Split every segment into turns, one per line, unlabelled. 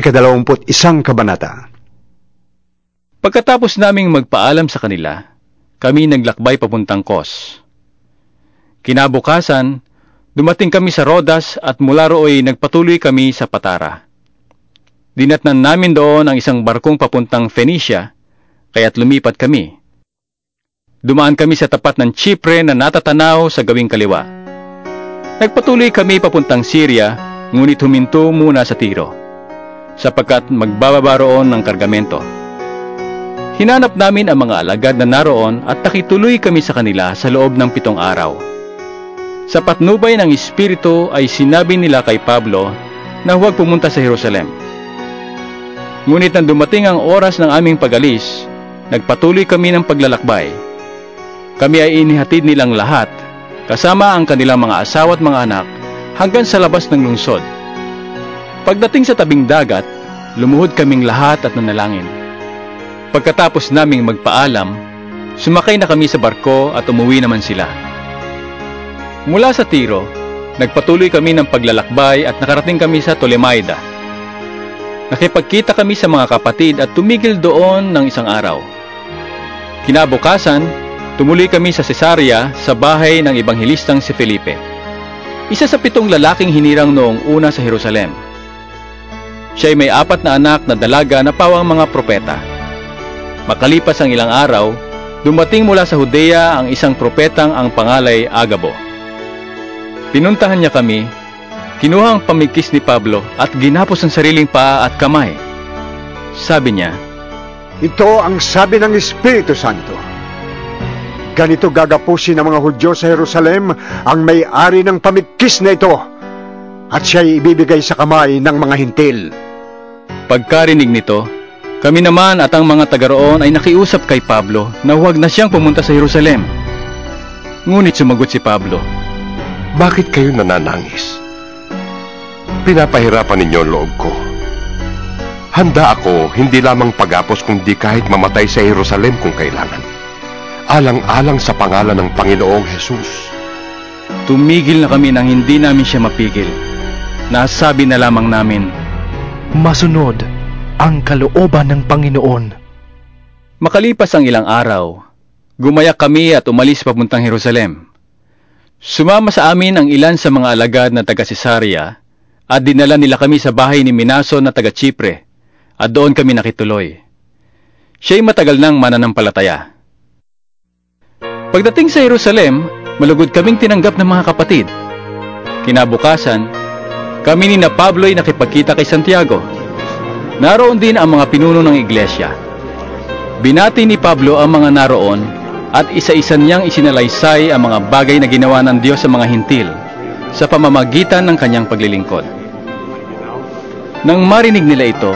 ikadalawamput isang kabanata.
Pagkatapos naming magpaalam sa kanila, kami naglakbay papuntang Kos. Kinabukasan, dumating kami sa Rodas at mula rooy nagpatuloy kami sa Patara. Dinatnan namin doon ang isang barkong papuntang Phoenicia, kaya't lumipat kami. Dumaan kami sa tapat ng Chipre na natatanaw sa gawing kaliwa. Nagpatuloy kami papuntang Syria, ngunit huminto muna sa Tiro, sapagkat magbababa roon ng kargamento. Hinanap namin ang mga alagad na naroon at nakituloy kami sa kanila sa loob ng pitong araw. Sa patnubay ng Espiritu ay sinabi nila kay Pablo na huwag pumunta sa Jerusalem. Ngunit nang dumating ang oras ng aming pagalis, nagpatuloy kami ng paglalakbay. Kami ay inihatid nilang lahat, kasama ang kanilang mga asawa at mga anak, hanggang sa labas ng lungsod. Pagdating sa tabing dagat, lumuhod kaming lahat at nanalangin. Pagkatapos naming magpaalam, sumakay na kami sa barko at umuwi naman sila. Mula sa Tiro, nagpatuloy kami ng paglalakbay at nakarating kami sa Tolemaida. Nakipagkita kami sa mga kapatid at tumigil doon ng isang araw. Kinabukasan, tumuloy kami sa Cesarea sa bahay ng Ebanghelistang si Felipe. Isa sa pitong lalaking hinirang noong una sa Jerusalem. Siya ay may apat na anak na dalaga na pawang mga propeta. Makalipas ang ilang araw, dumating mula sa Judea ang isang propetang ang pangalay Agabo. Pinuntahan niya kami, kinuha ang pamikis ni Pablo at ginapos ang sariling paa at kamay. Sabi niya,
Ito ang sabi ng Espiritu Santo. Ganito gagapusin ng mga Hudyo sa Jerusalem ang may-ari ng pamikis na ito at siya'y ibibigay sa kamay ng mga hintil.
Pagkarinig nito, kami naman at ang mga taga roon ay nakiusap kay Pablo na huwag na siyang pumunta sa Jerusalem. Ngunit sumagot si Pablo,
Bakit kayo nananangis? Pinapahirapan ninyo ang loob ko. Handa ako hindi lamang pagapos kundi kahit mamatay sa Jerusalem kung kailangan. Alang-alang sa pangalan ng Panginoong Jesus.
Tumigil na kami nang hindi namin siya mapigil. Nasabi na lamang namin,
Masunod ang kalooban ng Panginoon.
Makalipas ang ilang araw, gumayak kami at umalis papuntang Jerusalem. Sumama sa amin ang ilan sa mga alagad na taga Cesarea at dinala nila kami sa bahay ni Minaso na taga Chipre at doon kami nakituloy. Siya'y matagal nang mananampalataya. Pagdating sa Jerusalem, malugod kaming tinanggap ng mga kapatid. Kinabukasan, kami ni na Pablo ay nakipagkita kay Santiago. Naroon din ang mga pinuno ng iglesia. Binati ni Pablo ang mga naroon at isa-isa niyang isinalaysay ang mga bagay na ginawa ng Diyos sa mga hintil sa pamamagitan ng kanyang paglilingkod. Nang marinig nila ito,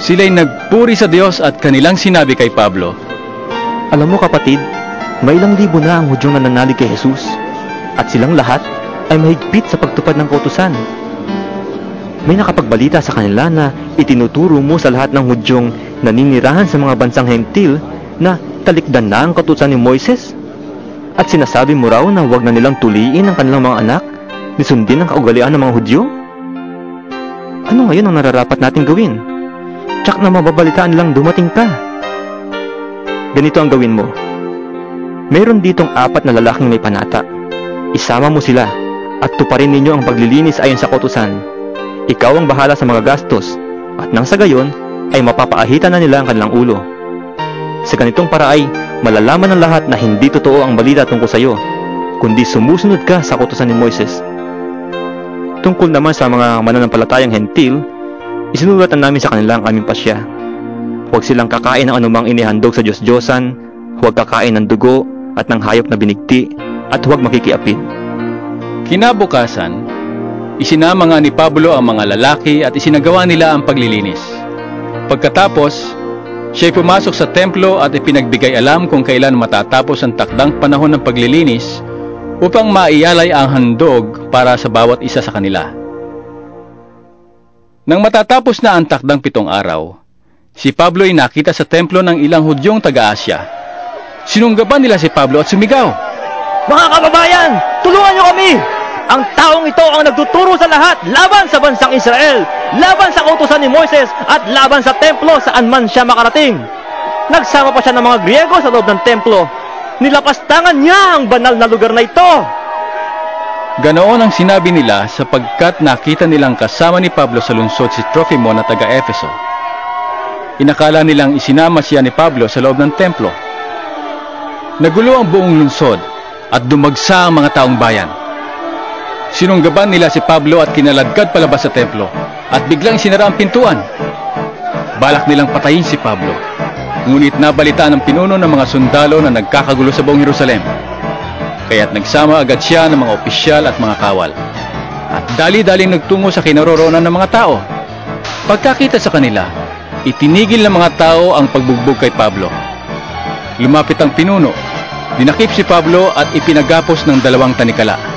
sila'y nagpuri sa Diyos at kanilang sinabi kay Pablo,
Alam mo kapatid, may ilang libo na ang hudyong nananalig kay Jesus at silang lahat ay mahigpit sa pagtupad ng kautusan. May nakapagbalita sa kanila na itinuturo mo sa lahat ng hudyong naninirahan sa mga bansang hentil na talikdan na ang kautusan ni Moises at sinasabi mo raw na huwag na nilang tuliin ang kanilang mga anak ni sundin ang kaugalian ng mga hudyo? Ano ngayon ang nararapat nating gawin? Tsak na mababalitaan nilang dumating ka. Ganito ang gawin mo. Mayroon ditong apat na lalaking may panata. Isama mo sila at tuparin ninyo ang paglilinis ayon sa kautusan. Ikaw ang bahala sa mga gastos at nang sa gayon ay mapapaahitan na nila ang kanilang ulo. Sa ganitong paraay, malalaman ng lahat na hindi totoo ang balita tungkol sa iyo, kundi sumusunod ka sa kautusan ni Moises. Tungkol naman sa mga mananampalatayang hentil, isinulatan namin sa kanila ang aming pasya. Huwag silang kakain ng anumang inihandog sa Diyos-Diyosan, huwag kakain ng dugo at ng hayop na binigti, at huwag makikiapid.
Kinabukasan, isinama nga ni Pablo ang mga lalaki at isinagawa nila ang paglilinis. Pagkatapos, siya'y pumasok sa templo at ipinagbigay alam kung kailan matatapos ang takdang panahon ng paglilinis upang maiyalay ang handog para sa bawat isa sa kanila. Nang matatapos na ang takdang pitong araw, si Pablo ay nakita sa templo ng ilang hudyong taga-Asya. Sinunggaban nila si Pablo at sumigaw,
Mga kababayan, tulungan niyo kami! Ang taong ito ang nagtuturo sa lahat laban sa bansang Israel, laban sa kautusan ni Moises at laban sa templo saan man siya makarating. Nagsama pa siya ng mga Griego sa loob ng templo. Nilapastangan niya ang banal na lugar na ito.
Ganoon ang sinabi nila sapagkat nakita nilang kasama ni Pablo sa lungsod si Trophymo na taga-Efeso. Inakala nilang isinama siya ni Pablo sa loob ng templo. Nagulo ang buong lungsod at dumagsa ang mga taong bayan. Sinunggaban nila si Pablo at kinaladkad palabas sa templo at biglang sinara ang pintuan. Balak nilang patayin si Pablo. Ngunit nabalitaan ng pinuno ng mga sundalo na nagkakagulo sa buong Jerusalem. Kaya't nagsama agad siya ng mga opisyal at mga kawal. At dali-daling nagtungo sa kinaroroonan ng mga tao. Pagkakita sa kanila, itinigil ng mga tao ang pagbugbog kay Pablo. Lumapit ang pinuno, dinakip si Pablo at ipinagapos ng dalawang tanikala.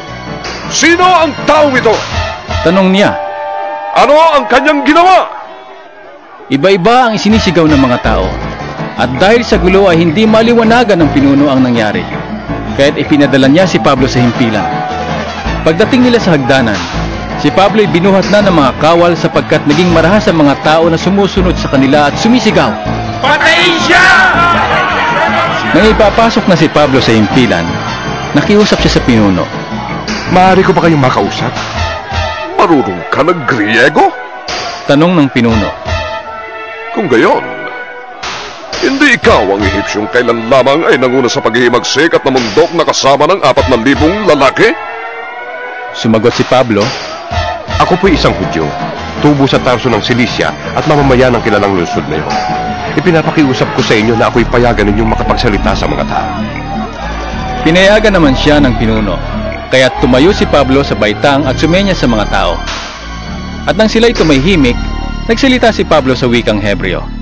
Sino ang taong ito?
Tanong niya,
Ano ang kanyang ginawa?
iba-iba ang isinisigaw ng mga tao. At dahil sa gulo ay hindi maliwanagan ng pinuno ang nangyari. Kaya't ipinadala niya si Pablo sa himpilan. Pagdating nila sa hagdanan, si Pablo ay binuhat na ng mga kawal sapagkat naging marahas ang mga tao na sumusunod sa kanila at sumisigaw.
Patayin siya!
Nang ipapasok na si Pablo sa himpilan, nakiusap siya sa pinuno.
Maaari ko ba kayong makausap? Marunong ka ng Griego?
Tanong ng pinuno.
Kung gayon, hindi ikaw ang Ehipsyong kailan lamang ay nanguna sa paghihimagsik at namundok na kasama ng apat na libong lalaki?
Sumagot si Pablo,
Ako po'y isang Hudyo, tubo sa Tarso ng Cilicia at mamamayan ng kilalang lungsod na iyon. Ipinapakiusap ko sa inyo na ako'y payagan ninyong makapagsalita sa mga tao.
Pinayagan naman siya ng pinuno, kaya't tumayo si Pablo sa baitang at sumenya sa mga tao. At nang sila'y tumahimik, nagsalita si Pablo sa wikang Hebreo.